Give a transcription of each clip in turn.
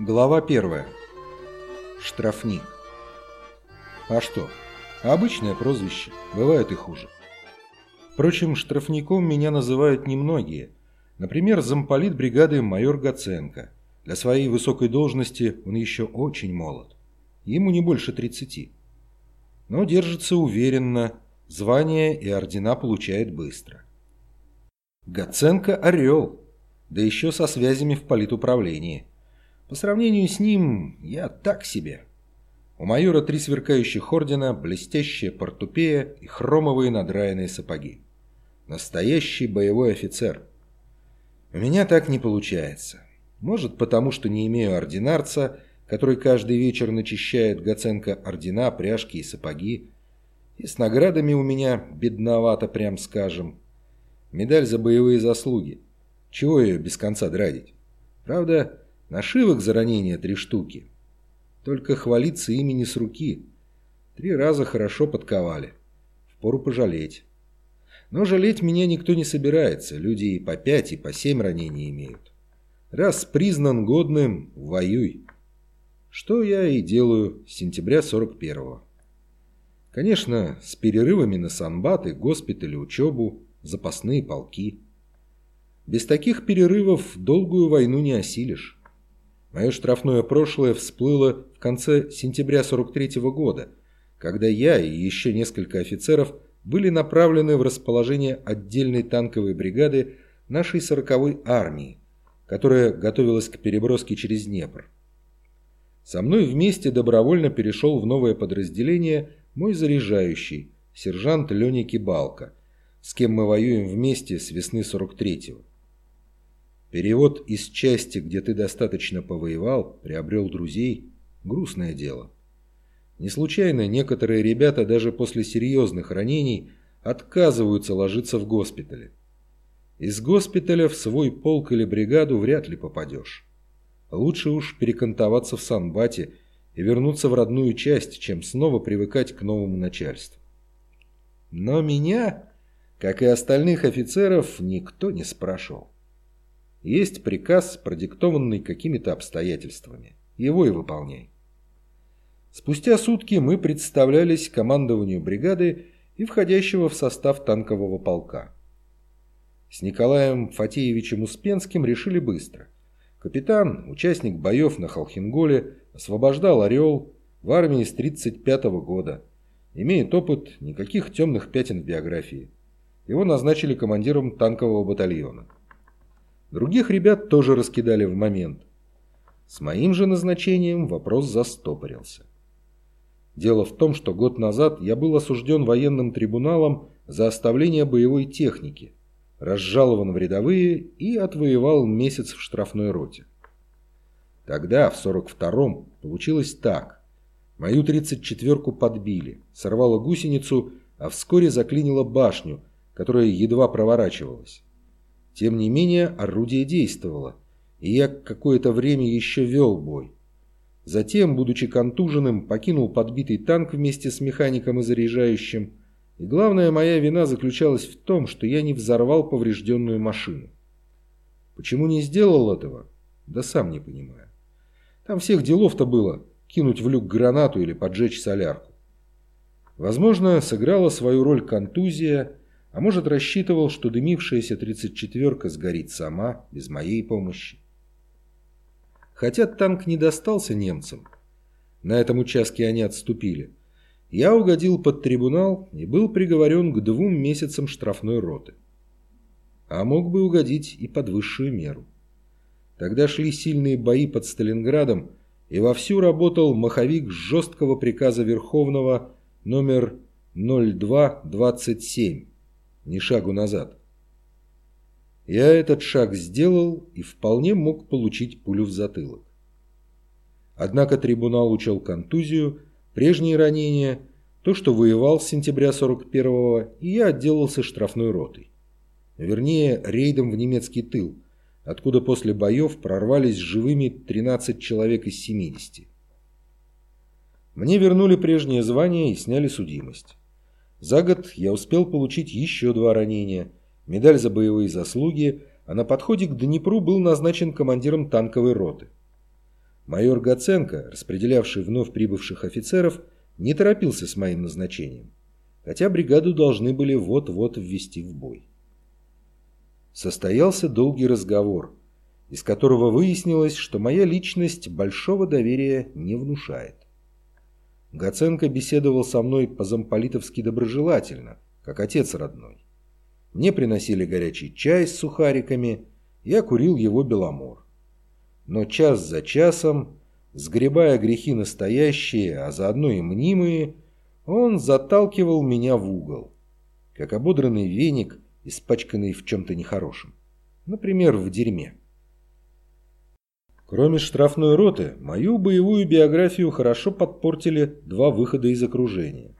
Глава первая. Штрафник. А что? Обычное прозвище. Бывает и хуже. Впрочем, штрафником меня называют немногие. Например, замполит бригады майор Гаценко. Для своей высокой должности он еще очень молод. Ему не больше 30. Но держится уверенно, звания и ордена получает быстро. Гаценко – орел, да еще со связями в политуправлении. По сравнению с ним я так себе. У майора три сверкающих ордена, блестящая портупея и хромовые надраенные сапоги. Настоящий боевой офицер. У меня так не получается. Может, потому что не имею ординарца, который каждый вечер начищает Гаценко ордена, пряжки и сапоги. И с наградами у меня бедновато, прям скажем. Медаль за боевые заслуги. Чего ее без конца драдить? Правда, Нашивок за ранение три штуки. Только хвалиться ими не с руки. Три раза хорошо подковали. Впору пожалеть. Но жалеть меня никто не собирается. Люди и по пять, и по семь ранений имеют. Раз признан годным, воюй. Что я и делаю с сентября 41-го. Конечно, с перерывами на санбаты, госпитали, учебу, запасные полки. Без таких перерывов долгую войну не осилишь. Мое штрафное прошлое всплыло в конце сентября 43 -го года, когда я и еще несколько офицеров были направлены в расположение отдельной танковой бригады нашей 40-й армии, которая готовилась к переброске через Днепр. Со мной вместе добровольно перешел в новое подразделение мой заряжающий, сержант Леня Кибалко, с кем мы воюем вместе с весны 43-го. Перевод из части, где ты достаточно повоевал, приобрел друзей – грустное дело. Не случайно некоторые ребята даже после серьезных ранений отказываются ложиться в госпитале. Из госпиталя в свой полк или бригаду вряд ли попадешь. Лучше уж перекантоваться в Санбате и вернуться в родную часть, чем снова привыкать к новому начальству. Но меня, как и остальных офицеров, никто не спрашивал. Есть приказ, продиктованный какими-то обстоятельствами. Его и выполняй. Спустя сутки мы представлялись командованию бригады и входящего в состав танкового полка. С Николаем Фатеевичем Успенским решили быстро. Капитан, участник боев на Холхенголе, освобождал «Орел» в армии с 1935 года. Имеет опыт, никаких темных пятен в биографии. Его назначили командиром танкового батальона. Других ребят тоже раскидали в момент. С моим же назначением вопрос застопорился. Дело в том, что год назад я был осужден военным трибуналом за оставление боевой техники, разжалован в рядовые и отвоевал месяц в штрафной роте. Тогда, в 42-м, получилось так. Мою 34-ку подбили, сорвало гусеницу, а вскоре заклинило башню, которая едва проворачивалась. Тем не менее, орудие действовало, и я какое-то время еще вел бой. Затем, будучи контуженным, покинул подбитый танк вместе с механиком и заряжающим, и главная моя вина заключалась в том, что я не взорвал поврежденную машину. Почему не сделал этого? Да сам не понимаю. Там всех делов-то было кинуть в люк гранату или поджечь солярку. Возможно, сыграла свою роль контузия а может, рассчитывал, что дымившаяся 34-ка сгорит сама, без моей помощи. Хотя танк не достался немцам, на этом участке они отступили, я угодил под трибунал и был приговорен к двум месяцам штрафной роты. А мог бы угодить и под высшую меру. Тогда шли сильные бои под Сталинградом, и вовсю работал маховик жесткого приказа Верховного номер 0227 ни шагу назад. Я этот шаг сделал и вполне мог получить пулю в затылок. Однако трибунал учел контузию, прежние ранения, то, что воевал с сентября 41-го, и я отделался штрафной ротой. Вернее, рейдом в немецкий тыл, откуда после боев прорвались живыми 13 человек из 70. Мне вернули прежнее звание и сняли судимость. За год я успел получить еще два ранения, медаль за боевые заслуги, а на подходе к Днепру был назначен командиром танковой роты. Майор Гаценко, распределявший вновь прибывших офицеров, не торопился с моим назначением, хотя бригаду должны были вот-вот ввести в бой. Состоялся долгий разговор, из которого выяснилось, что моя личность большого доверия не внушает. Гаценко беседовал со мной по-замполитовски доброжелательно, как отец родной. Мне приносили горячий чай с сухариками, я курил его беломор. Но час за часом, сгребая грехи настоящие, а заодно и мнимые, он заталкивал меня в угол, как ободранный веник, испачканный в чем-то нехорошем. Например, в дерьме. Кроме штрафной роты, мою боевую биографию хорошо подпортили два выхода из окружения.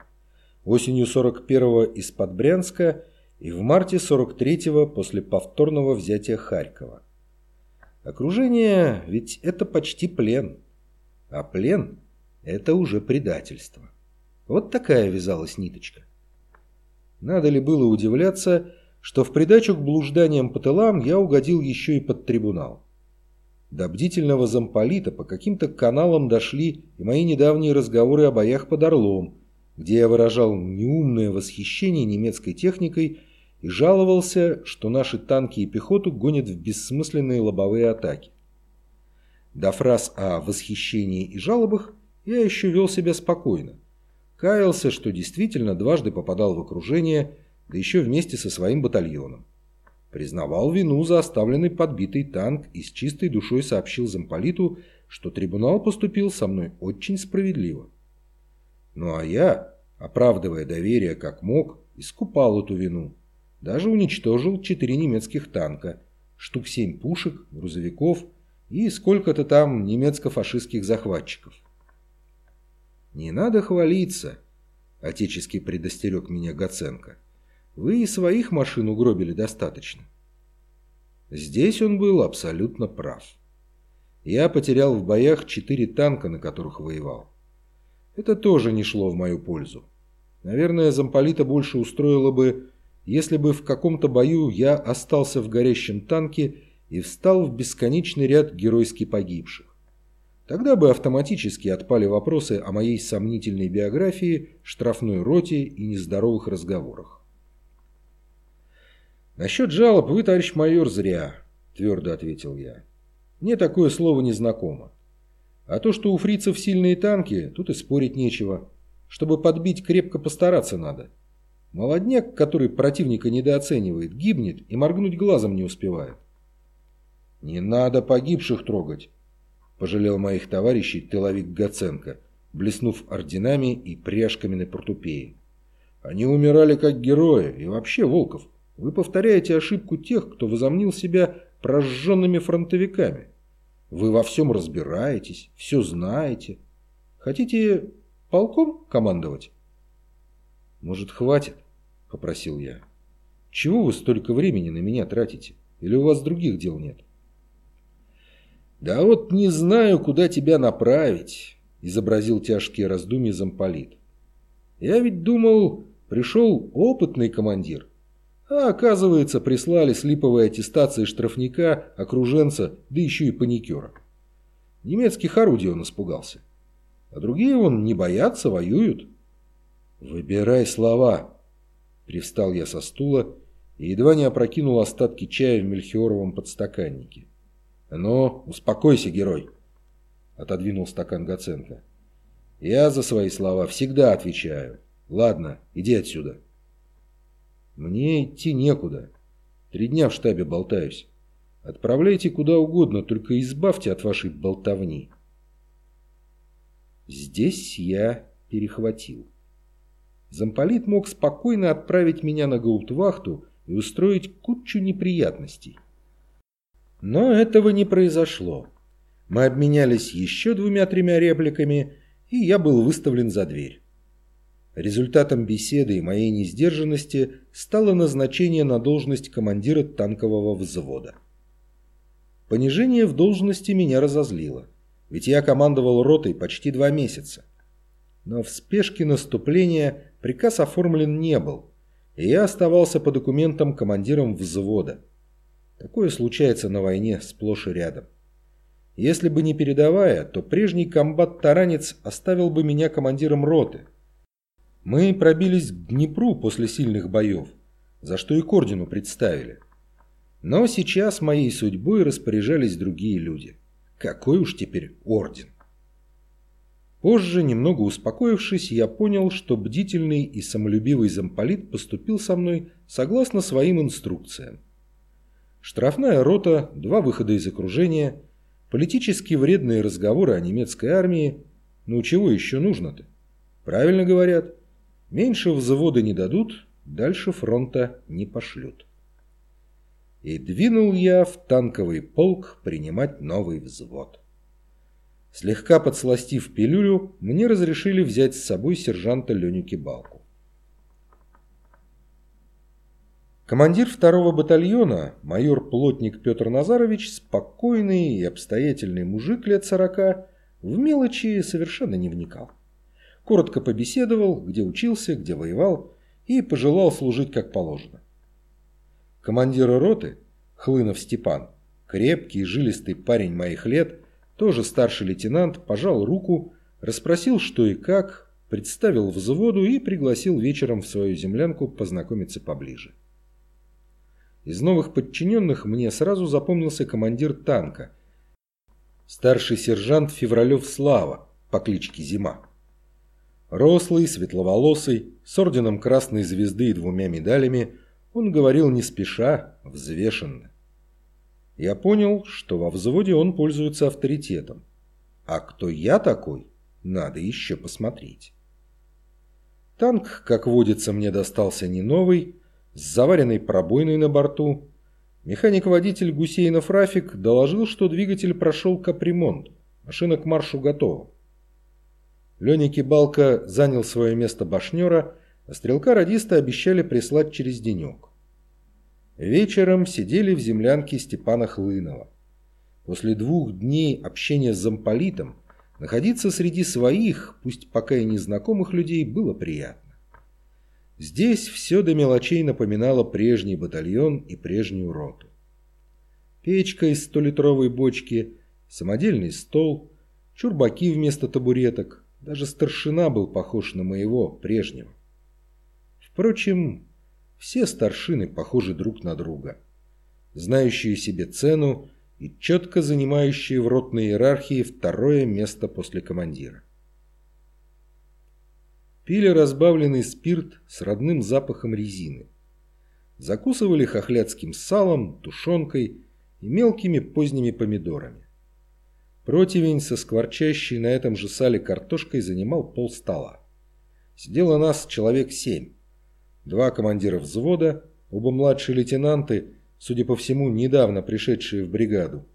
Осенью 41-го из-под Брянска и в марте 43-го после повторного взятия Харькова. Окружение ведь это почти плен, а плен это уже предательство. Вот такая вязалась ниточка. Надо ли было удивляться, что в придачу к блужданиям по тылам я угодил еще и под трибунал. До бдительного замполита по каким-то каналам дошли и мои недавние разговоры о боях под Орлом, где я выражал неумное восхищение немецкой техникой и жаловался, что наши танки и пехоту гонят в бессмысленные лобовые атаки. До фраз о восхищении и жалобах я еще вел себя спокойно. Каялся, что действительно дважды попадал в окружение, да еще вместе со своим батальоном признавал вину за оставленный подбитый танк и с чистой душой сообщил замполиту, что трибунал поступил со мной очень справедливо. Ну а я, оправдывая доверие как мог, искупал эту вину. Даже уничтожил четыре немецких танка, штук семь пушек, грузовиков и сколько-то там немецко-фашистских захватчиков. «Не надо хвалиться», — отечески предостерег меня Гаценко. Вы и своих машин угробили достаточно. Здесь он был абсолютно прав. Я потерял в боях четыре танка, на которых воевал. Это тоже не шло в мою пользу. Наверное, замполита больше устроило бы, если бы в каком-то бою я остался в горящем танке и встал в бесконечный ряд геройски погибших. Тогда бы автоматически отпали вопросы о моей сомнительной биографии, штрафной роте и нездоровых разговорах. «Насчет жалоб вы, товарищ майор, зря», – твердо ответил я. «Мне такое слово не знакомо. А то, что у фрицев сильные танки, тут и спорить нечего. Чтобы подбить, крепко постараться надо. Молодняк, который противника недооценивает, гибнет и моргнуть глазом не успевает». «Не надо погибших трогать», – пожалел моих товарищей тыловик Гаценко, блеснув орденами и пряжками на портупее. «Они умирали как герои, и вообще, Волков, вы повторяете ошибку тех, кто возомнил себя прожженными фронтовиками. Вы во всем разбираетесь, все знаете. Хотите полком командовать? Может, хватит? Попросил я. Чего вы столько времени на меня тратите? Или у вас других дел нет? Да вот не знаю, куда тебя направить, изобразил тяжкие раздумья замполит. Я ведь думал, пришел опытный командир. А оказывается, прислали с липовой аттестацией штрафника, окруженца, да еще и паникера. Немецких орудий он испугался. А другие он не боятся, воюют. «Выбирай слова!» Привстал я со стула и едва не опрокинул остатки чая в мельхиоровом подстаканнике. «Ну, успокойся, герой!» Отодвинул стакан Гаценко. «Я за свои слова всегда отвечаю. Ладно, иди отсюда». Мне идти некуда. Три дня в штабе болтаюсь. Отправляйте куда угодно, только избавьте от вашей болтовни. Здесь я перехватил. Замполит мог спокойно отправить меня на гауптвахту и устроить кучу неприятностей. Но этого не произошло. Мы обменялись еще двумя-тремя репликами, и я был выставлен за дверь. Результатом беседы и моей несдержанности стало назначение на должность командира танкового взвода. Понижение в должности меня разозлило, ведь я командовал ротой почти два месяца. Но в спешке наступления приказ оформлен не был, и я оставался по документам командиром взвода. Такое случается на войне сплошь и рядом. Если бы не передовая, то прежний комбат-таранец оставил бы меня командиром роты. Мы пробились к Днепру после сильных боев, за что и к ордену представили. Но сейчас моей судьбой распоряжались другие люди. Какой уж теперь орден? Позже, немного успокоившись, я понял, что бдительный и самолюбивый замполит поступил со мной согласно своим инструкциям. Штрафная рота, два выхода из окружения, политически вредные разговоры о немецкой армии. Ну чего еще нужно-то? Правильно говорят. Меньше взвода не дадут, дальше фронта не пошлют. И двинул я в танковый полк принимать новый взвод. Слегка подсластив пилюлю, мне разрешили взять с собой сержанта Леню Кибалку. Командир второго батальона, майор-плотник Петр Назарович, спокойный и обстоятельный мужик лет сорока, в мелочи совершенно не вникал. Коротко побеседовал, где учился, где воевал, и пожелал служить как положено. Командир роты, Хлынов Степан, крепкий, жилистый парень моих лет, тоже старший лейтенант, пожал руку, расспросил что и как, представил взводу и пригласил вечером в свою землянку познакомиться поближе. Из новых подчиненных мне сразу запомнился командир танка, старший сержант Февралев Слава по кличке Зима. Рослый, светловолосый, с орденом Красной Звезды и двумя медалями, он говорил не спеша, взвешенно. Я понял, что во взводе он пользуется авторитетом. А кто я такой, надо еще посмотреть. Танк, как водится, мне достался не новый, с заваренной пробойной на борту. Механик-водитель Гусейнов Рафик доложил, что двигатель прошел капремонт, машина к маршу готова. Леня Кибалка занял свое место башнера, а стрелка-радиста обещали прислать через денек. Вечером сидели в землянке Степана Хлынова. После двух дней общения с замполитом находиться среди своих, пусть пока и незнакомых людей, было приятно. Здесь все до мелочей напоминало прежний батальон и прежнюю роту. Печка из столитровой бочки, самодельный стол, чурбаки вместо табуреток. Даже старшина был похож на моего, прежнего. Впрочем, все старшины похожи друг на друга. Знающие себе цену и четко занимающие в ротной иерархии второе место после командира. Пили разбавленный спирт с родным запахом резины. Закусывали хохлядским салом, тушенкой и мелкими поздними помидорами. Противень со скворчащей на этом же сале картошкой занимал пол стола. Сидело нас человек семь. Два командира взвода, оба младшие лейтенанты, судя по всему, недавно пришедшие в бригаду.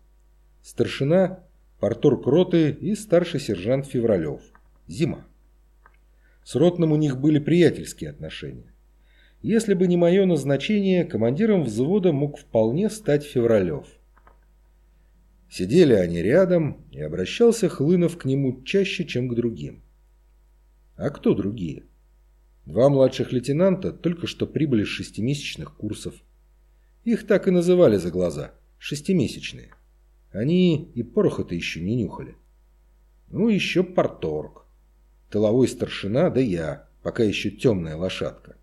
Старшина, порторг роты и старший сержант Февралев. Зима. С ротным у них были приятельские отношения. Если бы не мое назначение, командиром взвода мог вполне стать Февралев. Сидели они рядом, и обращался Хлынов к нему чаще, чем к другим. А кто другие? Два младших лейтенанта только что прибыли с шестимесячных курсов. Их так и называли за глаза – шестимесячные. Они и пороха-то еще не нюхали. Ну, еще порторг. Тыловой старшина, да я, пока еще темная лошадка.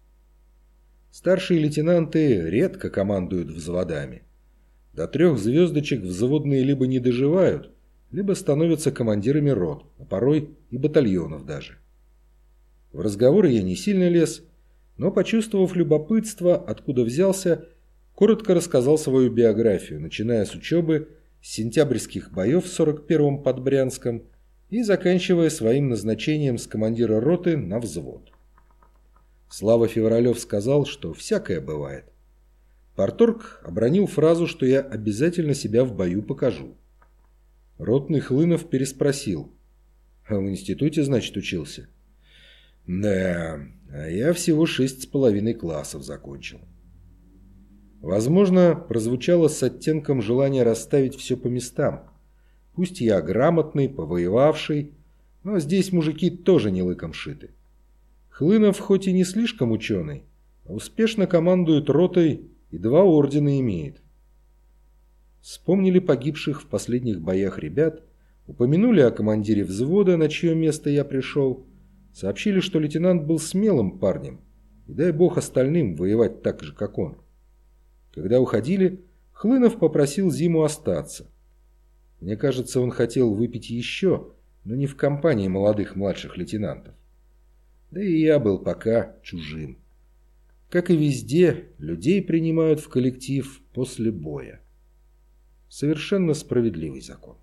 Старшие лейтенанты редко командуют взводами. До трех звездочек взводные либо не доживают, либо становятся командирами рот, а порой и батальонов даже. В разговоры я не сильно лез, но, почувствовав любопытство, откуда взялся, коротко рассказал свою биографию, начиная с учебы, с сентябрьских боев в 41-м под Брянском и заканчивая своим назначением с командира роты на взвод. Слава Февралев сказал, что всякое бывает. Парторг обронил фразу, что я обязательно себя в бою покажу. Ротный Хлынов переспросил. «А в институте, значит, учился?» Да, а я всего шесть с половиной классов закончил. Возможно, прозвучало с оттенком желания расставить все по местам. Пусть я грамотный, повоевавший, но здесь мужики тоже не лыком шиты. Хлынов хоть и не слишком ученый, а успешно командует ротой и два ордена имеет. вспомнили погибших в последних боях ребят, упомянули о командире взвода, на чье место я пришел, сообщили, что лейтенант был смелым парнем, и дай бог остальным воевать так же, как он. Когда уходили, Хлынов попросил Зиму остаться. Мне кажется, он хотел выпить еще, но не в компании молодых младших лейтенантов. Да и я был пока чужим. Как и везде, людей принимают в коллектив после боя. Совершенно справедливый закон.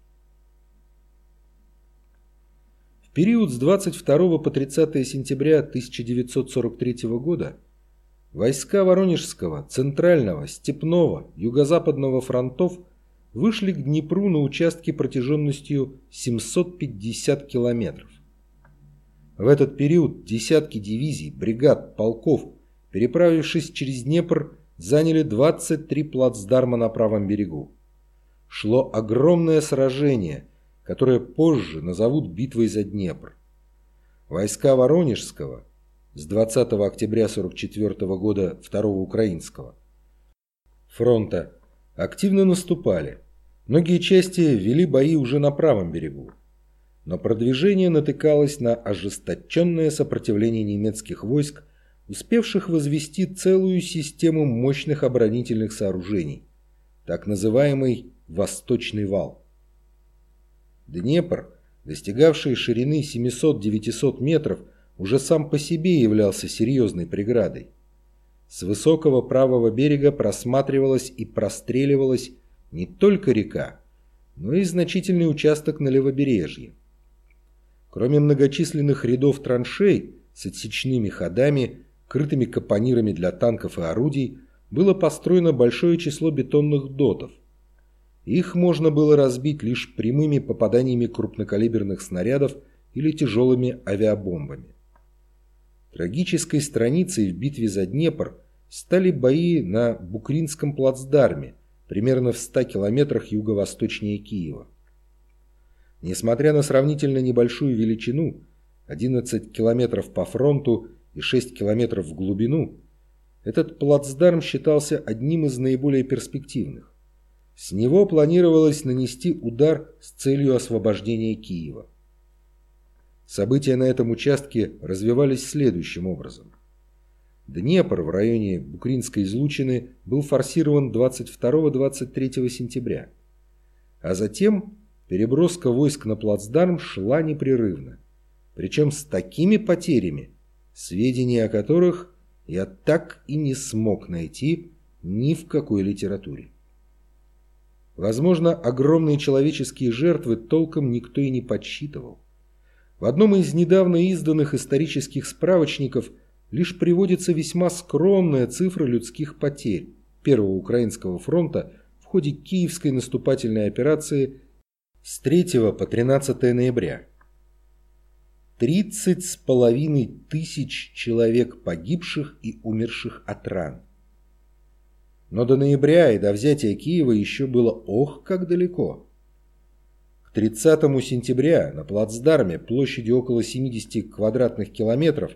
В период с 22 по 30 сентября 1943 года войска Воронежского, Центрального, Степного, Юго-Западного фронтов вышли к Днепру на участке протяженностью 750 километров. В этот период десятки дивизий, бригад, полков, переправившись через Днепр, заняли 23 плацдарма на правом берегу. Шло огромное сражение – которое позже назовут битвой за Днепр. Войска Воронежского с 20 октября 44 года Второго Украинского фронта активно наступали. Многие части вели бои уже на правом берегу. Но продвижение натыкалось на ожесточенное сопротивление немецких войск, успевших возвести целую систему мощных оборонительных сооружений, так называемый «Восточный вал». Днепр, достигавший ширины 700-900 метров, уже сам по себе являлся серьезной преградой. С высокого правого берега просматривалась и простреливалась не только река, но и значительный участок на левобережье. Кроме многочисленных рядов траншей с отсечными ходами, крытыми капонирами для танков и орудий, было построено большое число бетонных дотов, их можно было разбить лишь прямыми попаданиями крупнокалиберных снарядов или тяжелыми авиабомбами. Трагической страницей в битве за Днепр стали бои на Букринском плацдарме, примерно в 100 километрах юго-восточнее Киева. Несмотря на сравнительно небольшую величину, 11 километров по фронту и 6 километров в глубину, этот плацдарм считался одним из наиболее перспективных. С него планировалось нанести удар с целью освобождения Киева. События на этом участке развивались следующим образом. Днепр в районе Букринской излучины был форсирован 22-23 сентября, а затем переброска войск на плацдарм шла непрерывно, причем с такими потерями, сведения о которых я так и не смог найти ни в какой литературе. Возможно, огромные человеческие жертвы толком никто и не подсчитывал. В одном из недавно изданных исторических справочников лишь приводится весьма скромная цифра людских потерь Первого Украинского фронта в ходе Киевской наступательной операции с 3 по 13 ноября. 30 с половиной тысяч человек погибших и умерших от ран. Но до ноября и до взятия Киева еще было ох, как далеко. К 30 сентября на плацдарме площадью около 70 квадратных километров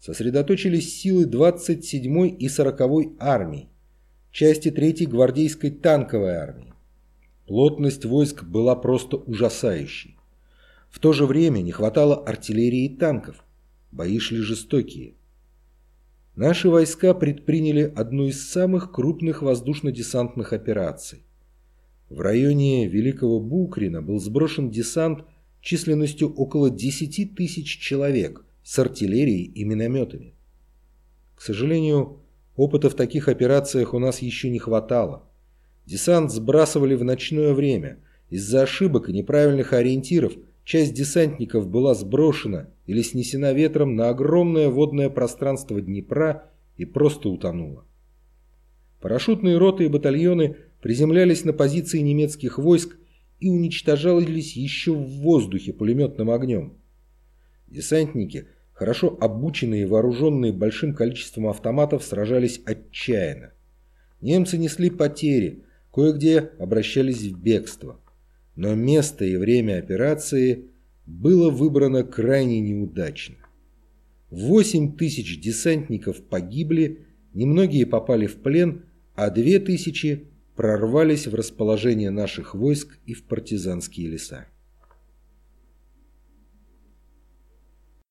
сосредоточились силы 27-й и 40-й армий, части 3-й гвардейской танковой армии. Плотность войск была просто ужасающей. В то же время не хватало артиллерии и танков. Бои шли жестокие. Наши войска предприняли одну из самых крупных воздушно-десантных операций. В районе Великого Букрина был сброшен десант численностью около 10 тысяч человек с артиллерией и минометами. К сожалению, опыта в таких операциях у нас еще не хватало. Десант сбрасывали в ночное время. Из-за ошибок и неправильных ориентиров – Часть десантников была сброшена или снесена ветром на огромное водное пространство Днепра и просто утонула. Парашютные роты и батальоны приземлялись на позиции немецких войск и уничтожались еще в воздухе пулеметным огнем. Десантники, хорошо обученные и вооруженные большим количеством автоматов, сражались отчаянно. Немцы несли потери, кое-где обращались в бегство но место и время операции было выбрано крайне неудачно. 8 тысяч десантников погибли, немногие попали в плен, а 2 тысячи прорвались в расположение наших войск и в партизанские леса.